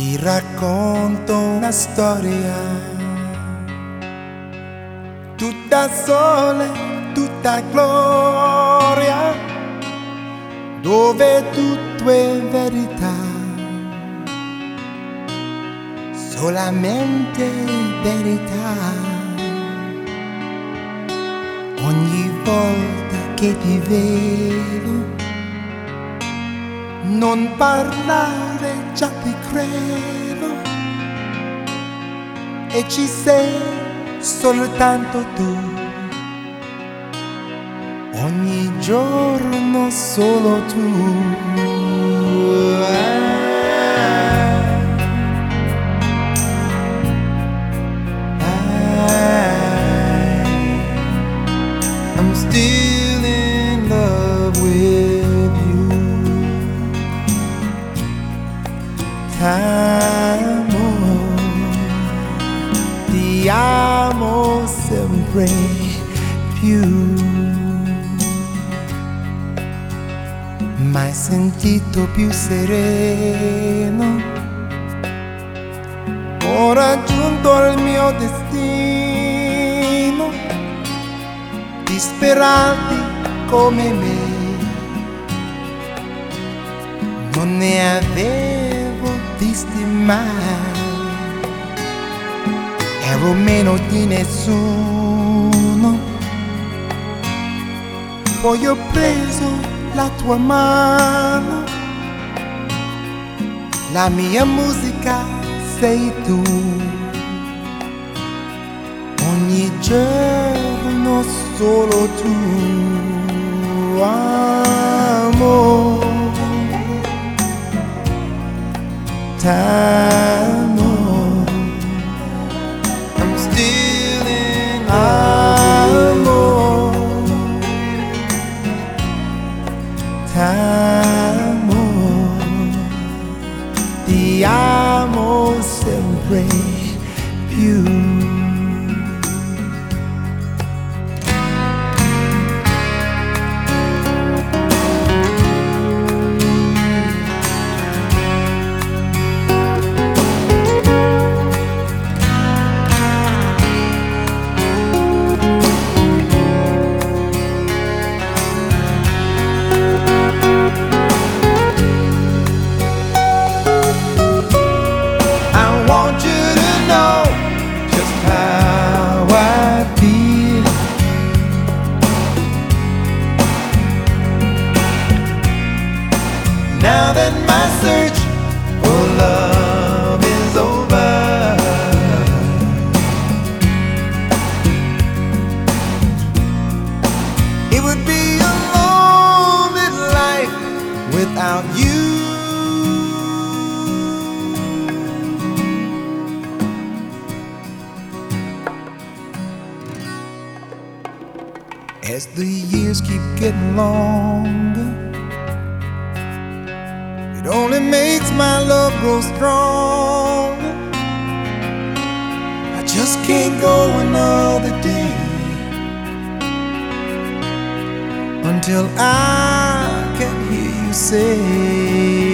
Ti racconto una storia, tutta sole, tutta gloria, dove tutto è verità, solamente verità. Ogni volta che ti vedo, non parlare già ti credo e ci sei soltanto tu. Ogni giorno solo tu. Ti amo sempre più. Mai sentito più sereno. Ho raggiunto il mio destino. Disperati come me. Non ne avevo visti mai. Ero meno di nessuno. Poi ho preso la tua mano. La mia musica sei tu. Ogni giorno solo tu. Amo. T'amo. T'amo. Ti amo sempre più. You. As the years keep getting longer, it only makes my love grow stronger. I just can't go another day until I can hear sei.